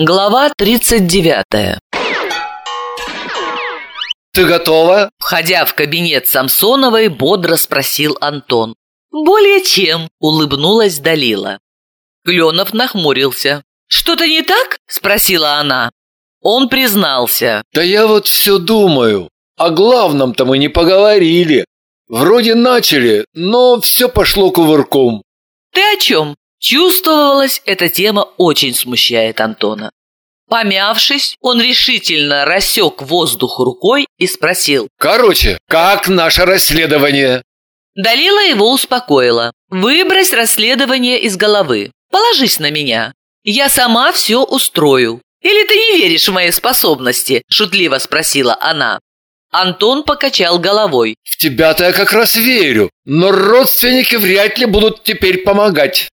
Глава 39 Ты готова? Входя в кабинет Самсоновой, бодро спросил Антон. «Более чем», — улыбнулась Далила. Кленов нахмурился. «Что-то не так?» – спросила она. Он признался. Да я вот все думаю. О главном-то мы не поговорили. Вроде начали, но все пошло кувырком. Ты о чем? Чувствовалась, эта тема очень смущает Антона. Помявшись, он решительно рассек воздух рукой и спросил. «Короче, как наше расследование?» Далила его успокоила. «Выбрось расследование из головы. Положись на меня. Я сама все устрою. Или ты не веришь в мои способности?» – шутливо спросила она. Антон покачал головой. «В тебя-то я как раз верю, но родственники вряд ли будут теперь помогать».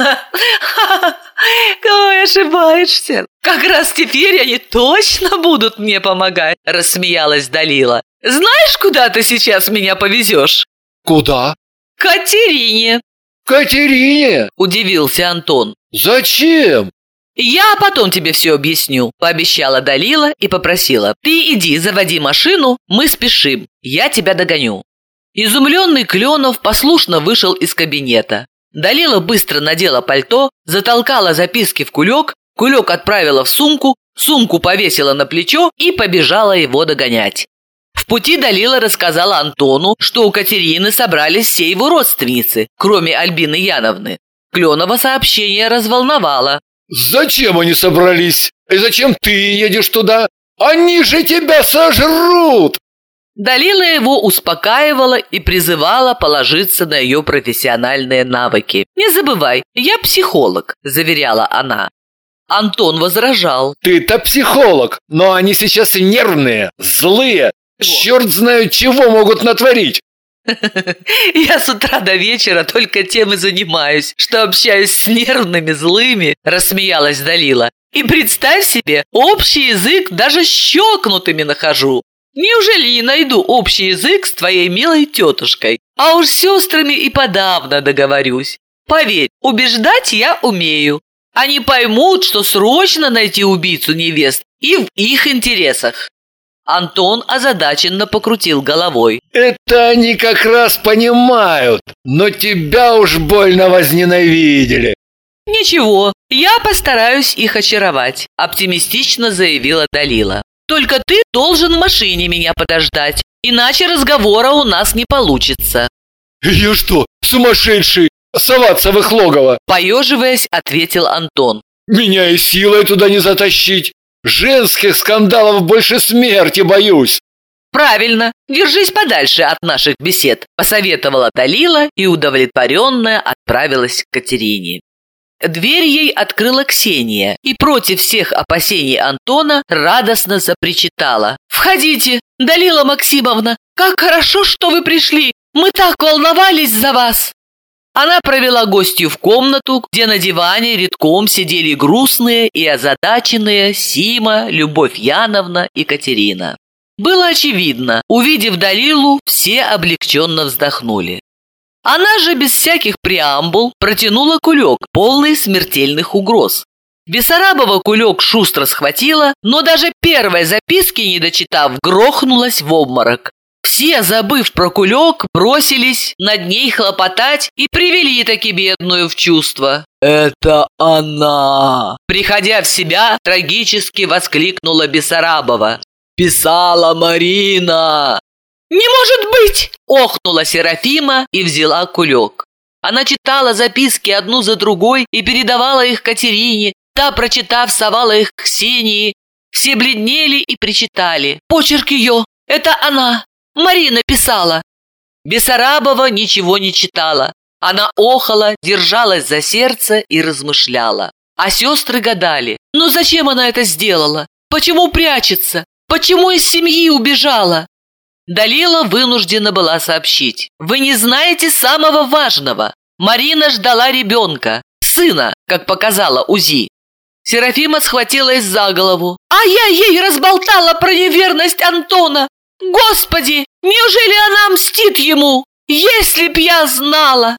Какой ошибаешься? Как раз теперь они точно будут мне помогать, рассмеялась Далила. Знаешь, куда ты сейчас меня повезешь? Куда? Катерине. Катерине? Удивился Антон. Зачем? «Я потом тебе все объясню», – пообещала Далила и попросила. «Ты иди, заводи машину, мы спешим, я тебя догоню». Изумленный Кленов послушно вышел из кабинета. Далила быстро надела пальто, затолкала записки в кулек, кулек отправила в сумку, сумку повесила на плечо и побежала его догонять. В пути Далила рассказала Антону, что у Катерины собрались все его родственницы, кроме Альбины Яновны. Кленова сообщение разволновало. Зачем они собрались? И зачем ты едешь туда? Они же тебя сожрут! Далила его успокаивала и призывала положиться на ее профессиональные навыки. «Не забывай, я психолог», – заверяла она. Антон возражал. «Ты-то психолог, но они сейчас нервные, злые. Черт знает чего могут натворить. Я с утра до вечера только тем и занимаюсь, что общаюсь с нервными, злыми, рассмеялась Далила. И представь себе, общий язык даже щелкнутыми нахожу. Неужели не найду общий язык с твоей милой тетушкой? А уж с сестрами и подавно договорюсь. Поверь, убеждать я умею. Они поймут, что срочно найти убийцу невест и в их интересах. Антон озадаченно покрутил головой. «Это они как раз понимают, но тебя уж больно возненавидели». «Ничего, я постараюсь их очаровать», – оптимистично заявила Далила. «Только ты должен в машине меня подождать, иначе разговора у нас не получится». «Я что, сумасшедший? Соваться в их логово?» Поеживаясь, ответил Антон. «Меня и силой туда не затащить. Женских скандалов больше смерти боюсь. «Правильно, держись подальше от наших бесед», – посоветовала Далила и удовлетворенная отправилась к Катерине. Дверь ей открыла Ксения и против всех опасений Антона радостно запричитала. «Входите, Далила Максимовна, как хорошо, что вы пришли! Мы так волновались за вас!» Она провела гостью в комнату, где на диване редком сидели грустные и озадаченные Сима, Любовь Яновна и Катерина. Было очевидно, увидев Далилу, все облегченно вздохнули. Она же без всяких преамбул протянула кулек, полный смертельных угроз. Бессарабова кулек шустро схватила, но даже первой записки не дочитав, грохнулась в обморок. Все, забыв про кулек, бросились над ней хлопотать и привели таки бедную в чувство. «Это она!» Приходя в себя, трагически воскликнула Бессарабова. «Писала Марина!» «Не может быть!» – охнула Серафима и взяла кулек. Она читала записки одну за другой и передавала их Катерине. Та, прочитав, совала их Ксении. Все бледнели и причитали. «Почерк ее! Это она! Марина писала. Бессарабова ничего не читала. Она охала, держалась за сердце и размышляла. А сестры гадали, ну зачем она это сделала? Почему прячется? Почему из семьи убежала? Далила вынуждена была сообщить. Вы не знаете самого важного. Марина ждала ребенка, сына, как показала УЗИ. Серафима схватилась за голову. А я ей разболтала про неверность Антона. Господи, неужели она мстит ему? Если б я знала!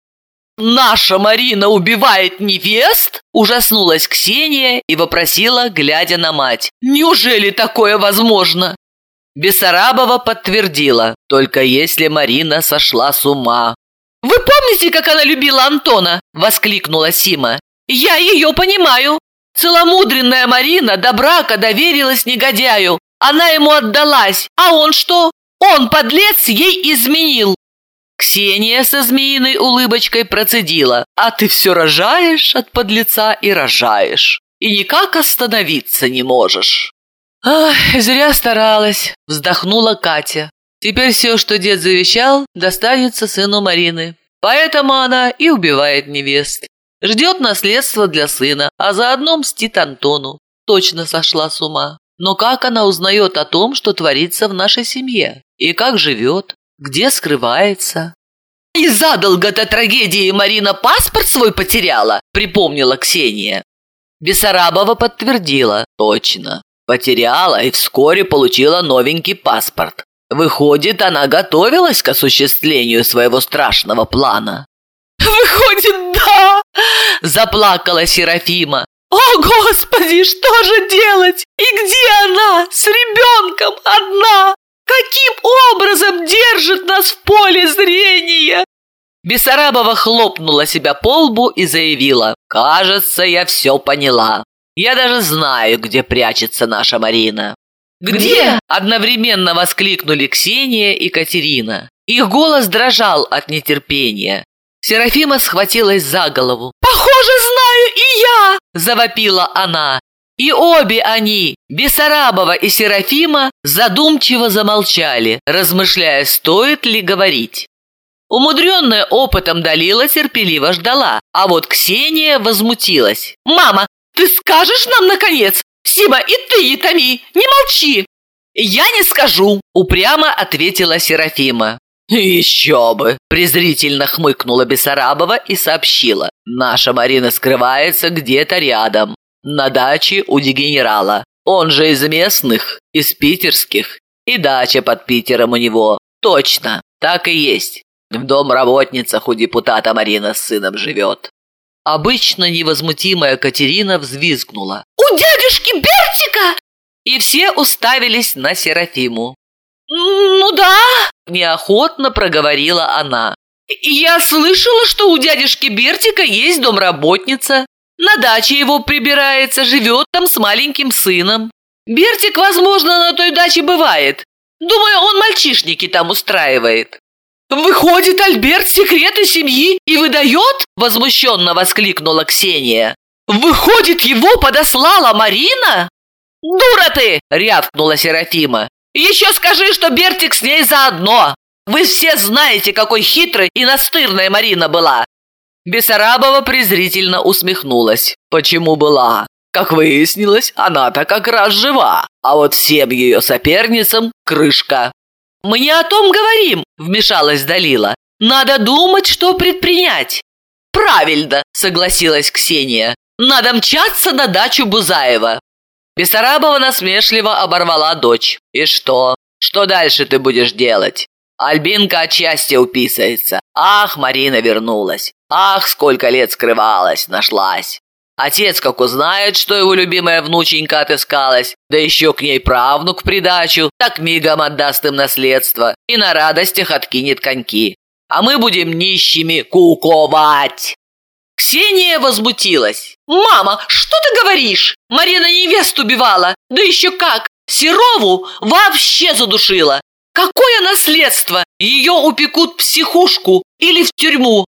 наша Марина убивает невест?» Ужаснулась Ксения и вопросила, глядя на мать. «Неужели такое возможно?» Бессарабова подтвердила, только если Марина сошла с ума. «Вы помните, как она любила Антона?» – воскликнула Сима. «Я ее понимаю. Целомудренная Марина до брака доверилась негодяю. Она ему отдалась. А он что? Он, подлец, ей изменил. Ксения со змеиной улыбочкой процедила. «А ты все рожаешь от подлеца и рожаешь. И никак остановиться не можешь». «Ах, зря старалась», – вздохнула Катя. «Теперь все, что дед завещал, достанется сыну Марины. Поэтому она и убивает невест. Ждет наследство для сына, а заодно мстит Антону. Точно сошла с ума. Но как она узнает о том, что творится в нашей семье? И как живет? где скрывается. «И задолго-то трагедии Марина паспорт свой потеряла», — припомнила Ксения. Бессарабова подтвердила. «Точно. Потеряла и вскоре получила новенький паспорт. Выходит, она готовилась к осуществлению своего страшного плана». «Выходит, да!» – заплакала Серафима. «О, Господи, что же делать? И где она? С ребенком одна?» Каким образом держит нас в поле зрения?» Бессарабова хлопнула себя по лбу и заявила, «Кажется, я все поняла. Я даже знаю, где прячется наша Марина». «Где?» – одновременно воскликнули Ксения и Катерина. Их голос дрожал от нетерпения. Серафима схватилась за голову. «Похоже, знаю и я!» – завопила она. И обе они, Бессарабова и Серафима, задумчиво замолчали, размышляя, стоит ли говорить. Умудренная опытом Далила терпеливо ждала, а вот Ксения возмутилась. «Мама, ты скажешь нам, наконец? Сима, и ты не томи, не молчи!» «Я не скажу», – упрямо ответила Серафима. «Еще бы!» – презрительно хмыкнула Бессарабова и сообщила. «Наша Марина скрывается где-то рядом на даче у дегенерала. Он же из местных, из питерских. И дача под Питером у него. Точно, так и есть. В дом работницах у депутата Марина с сыном живет. Обычно невозмутимая Катерина взвизгнула. «У дядюшки Бертика!» И все уставились на Серафиму. «Ну да!» – неохотно проговорила она. «Я слышала, что у дядюшки Бертика есть домработница. На даче его прибирается, живет там с маленьким сыном. Бертик, возможно, на той даче бывает. Думаю, он мальчишники там устраивает. «Выходит, Альберт секреты семьи и выдает?» – возмущенно воскликнула Ксения. «Выходит, его подослала Марина?» «Дура ты!» – рявкнула Серафима. «Еще скажи, что Бертик с ней заодно! Вы все знаете, какой хитрой и настырной Марина была! Бессарабова презрительно усмехнулась. Почему была? Как выяснилось, она-то как раз жива, а вот всем ее соперницам – крышка. «Мы не о том говорим», – вмешалась Далила. «Надо думать, что предпринять». «Правильно», – согласилась Ксения. «Надо мчаться на дачу Бузаева». Бессарабова насмешливо оборвала дочь. «И что? Что дальше ты будешь делать? Альбинка от счастья уписается. Ах, Марина вернулась. Ах, сколько лет скрывалась, нашлась. Отец, как узнает, что его любимая внученька отыскалась, да еще к ней правнук в придачу, так мигом отдаст им наследство и на радостях откинет коньки. А мы будем нищими куковать. Ксения возмутилась. «Мама, что ты говоришь? Марина невесту убивала, да еще как! Серову вообще задушила! Какое наследство? Ее упекут в психушку или в тюрьму.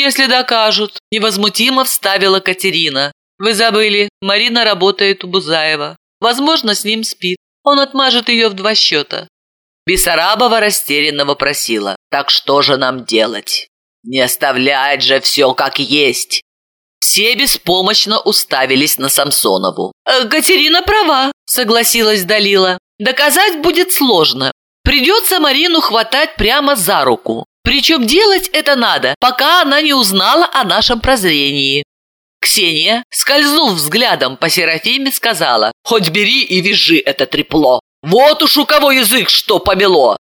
Если докажут, невозмутимо вставила Катерина. Вы забыли, Марина работает у Бузаева. Возможно, с ним спит. Он отмажет ее в два счета. Бессарабова растерянно вопросила. Так что же нам делать? Не оставлять же все как есть. Все беспомощно уставились на Самсонову. «Э, «Катерина права», — согласилась Далила. «Доказать будет сложно. Придется Марину хватать прямо за руку. Причем делать это надо, пока она не узнала о нашем прозрении. Ксения, скользнув взглядом по Серафиме, сказала, «Хоть бери и вяжи это трепло. Вот уж у кого язык что помело!»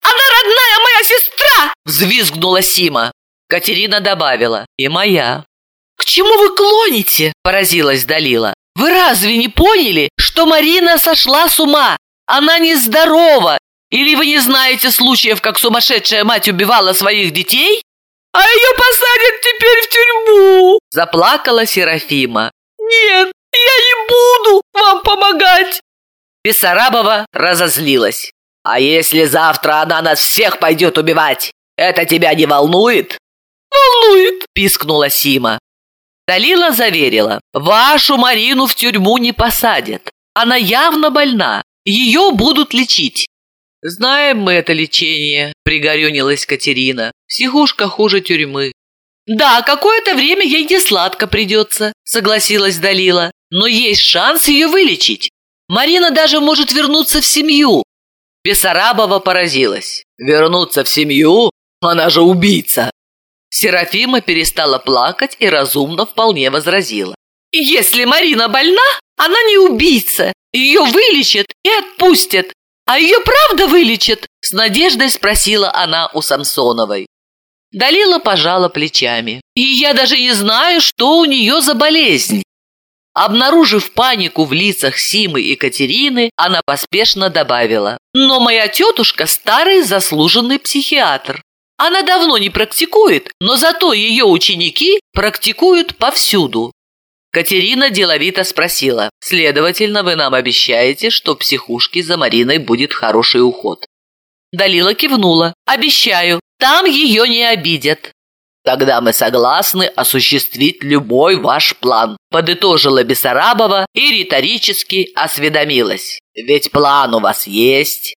«Она родная моя сестра!» – взвизгнула Сима. Катерина добавила «И моя». «К чему вы клоните?» – поразилась Далила. «Вы разве не поняли, что Марина сошла с ума? Она нездорова! Или вы не знаете случаев, как сумасшедшая мать убивала своих детей?» «А ее посадят теперь в тюрьму!» – заплакала Серафима. «Нет, я не буду вам помогать!» Бессарабова разозлилась. «А если завтра она нас всех пойдет убивать, это тебя не волнует?» «Волнует!» – пискнула Сима. Далила заверила, вашу Марину в тюрьму не посадят. Она явно больна, ее будут лечить. «Знаем мы это лечение», – пригорюнилась Катерина. «Психушка хуже тюрьмы». «Да, какое-то время ей не сладко придется», – согласилась Далила. «Но есть шанс ее вылечить. Марина даже может вернуться в семью». Бессарабова поразилась. «Вернуться в семью? Она же убийца!» Серафима перестала плакать и разумно вполне возразила. «Если Марина больна, она не убийца. Ее вылечат и отпустят. «А ее правда вылечат?» – с надеждой спросила она у Самсоновой. Далила пожала плечами. «И я даже не знаю, что у нее за болезнь». Обнаружив панику в лицах Симы и Катерины, она поспешно добавила. «Но моя тетушка – старый заслуженный психиатр. Она давно не практикует, но зато ее ученики практикуют повсюду. Катерина деловито спросила. «Следовательно, вы нам обещаете, что в психушке за Мариной будет хороший уход?» Далила кивнула. «Обещаю, там ее не обидят». «Тогда мы согласны осуществить любой ваш план», подытожила Бессарабова и риторически осведомилась. «Ведь план у вас есть».